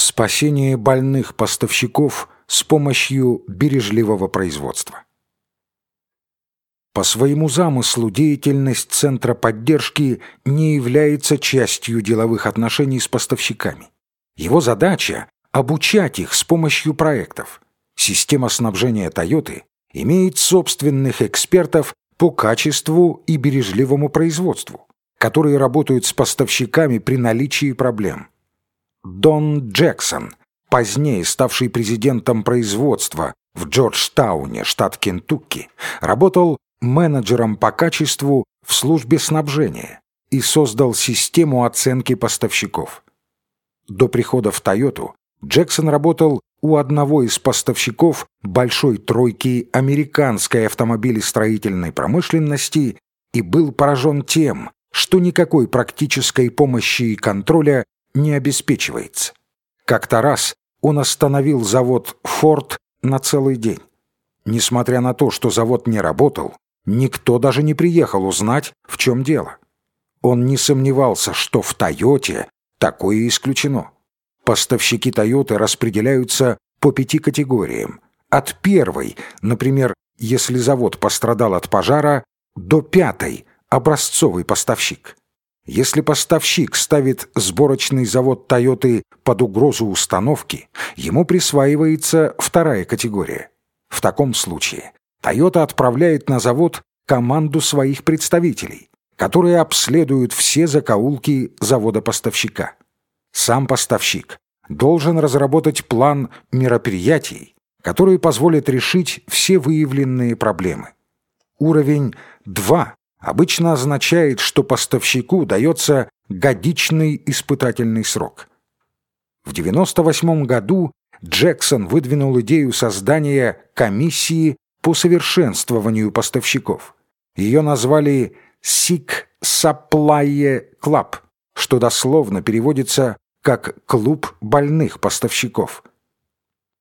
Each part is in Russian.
Спасение больных поставщиков с помощью бережливого производства. По своему замыслу деятельность Центра поддержки не является частью деловых отношений с поставщиками. Его задача – обучать их с помощью проектов. Система снабжения Toyota имеет собственных экспертов по качеству и бережливому производству, которые работают с поставщиками при наличии проблем. Дон Джексон, позднее ставший президентом производства в Джорджтауне, штат Кентукки, работал менеджером по качеству в службе снабжения и создал систему оценки поставщиков. До прихода в Тойоту Джексон работал у одного из поставщиков большой тройки американской автомобилестроительной промышленности и был поражен тем, что никакой практической помощи и контроля не обеспечивается. Как-то раз он остановил завод «Форд» на целый день. Несмотря на то, что завод не работал, никто даже не приехал узнать, в чем дело. Он не сомневался, что в «Тойоте» такое исключено. Поставщики «Тойоты» распределяются по пяти категориям. От первой, например, если завод пострадал от пожара, до пятой – образцовый поставщик. Если поставщик ставит сборочный завод «Тойоты» под угрозу установки, ему присваивается вторая категория. В таком случае «Тойота» отправляет на завод команду своих представителей, которые обследуют все закоулки завода-поставщика. Сам поставщик должен разработать план мероприятий, которые позволят решить все выявленные проблемы. Уровень 2 обычно означает, что поставщику дается годичный испытательный срок. В 1998 году Джексон выдвинул идею создания комиссии по совершенствованию поставщиков. Ее назвали «Sick Supply Club», что дословно переводится как «клуб больных поставщиков».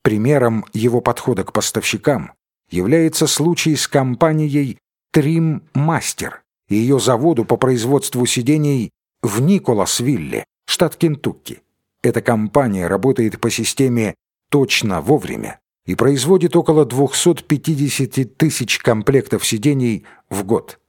Примером его подхода к поставщикам является случай с компанией Трим Мастер и ее заводу по производству сидений в Николасвилле, штат Кентукки. Эта компания работает по системе «точно вовремя» и производит около 250 тысяч комплектов сидений в год.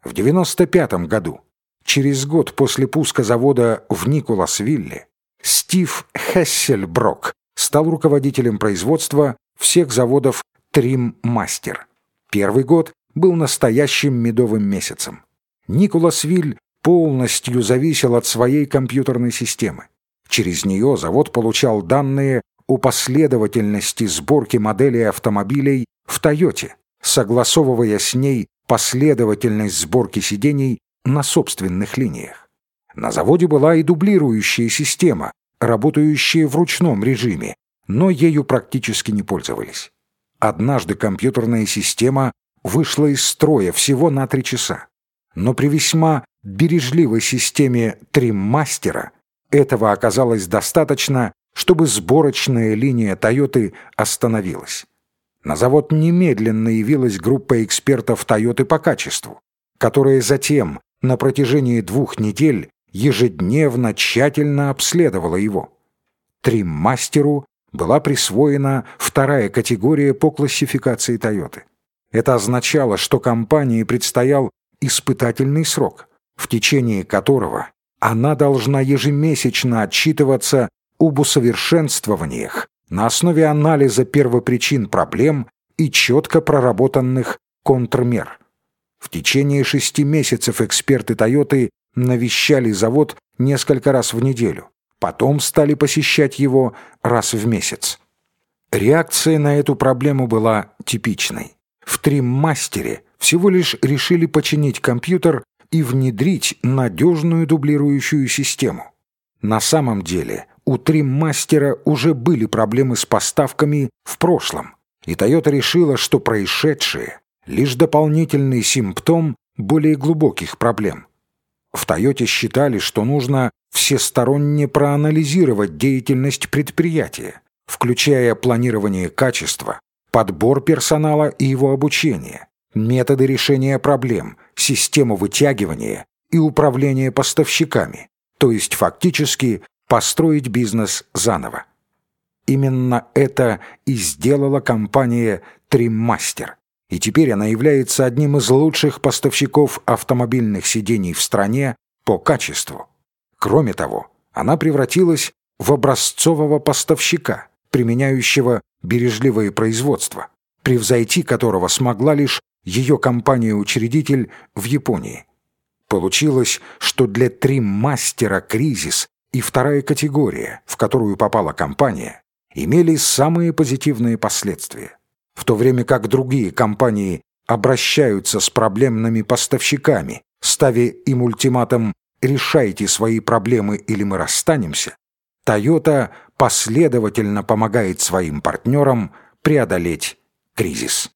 В 1995 году, через год после пуска завода в Николасвилле, Стив Хессельброк стал руководителем производства всех заводов Трим Мастер. Первый год был настоящим медовым месяцем. Николасвиль полностью зависел от своей компьютерной системы. Через нее завод получал данные о последовательности сборки моделей автомобилей в «Тойоте», согласовывая с ней последовательность сборки сидений на собственных линиях. На заводе была и дублирующая система, работающая в ручном режиме, но ею практически не пользовались. Однажды компьютерная система вышла из строя всего на три часа. Но при весьма бережливой системе триммастера этого оказалось достаточно, чтобы сборочная линия «Тойоты» остановилась. На завод немедленно явилась группа экспертов «Тойоты» по качеству, которая затем на протяжении двух недель ежедневно тщательно обследовала его. Триммастеру была присвоена вторая категория по классификации «Тойоты». Это означало, что компании предстоял испытательный срок, в течение которого она должна ежемесячно отчитываться об усовершенствованиях на основе анализа первопричин проблем и четко проработанных контрмер. В течение шести месяцев эксперты «Тойоты» навещали завод несколько раз в неделю, потом стали посещать его раз в месяц. Реакция на эту проблему была типичной. В триммастере всего лишь решили починить компьютер и внедрить надежную дублирующую систему. На самом деле у триммастера уже были проблемы с поставками в прошлом, и Toyota решила, что происшедшее — лишь дополнительный симптом более глубоких проблем. В Тойоте считали, что нужно всесторонне проанализировать деятельность предприятия, включая планирование качества, подбор персонала и его обучение, методы решения проблем, систему вытягивания и управления поставщиками, то есть фактически построить бизнес заново. Именно это и сделала компания «Триммастер». И теперь она является одним из лучших поставщиков автомобильных сидений в стране по качеству. Кроме того, она превратилась в образцового поставщика, применяющего бережливое производство, превзойти которого смогла лишь ее компания-учредитель в Японии. Получилось, что для триммастера кризис и вторая категория, в которую попала компания, имели самые позитивные последствия. В то время как другие компании обращаются с проблемными поставщиками, ставя им ультиматум «решайте свои проблемы или мы расстанемся», Toyota последовательно помогает своим партнерам преодолеть кризис.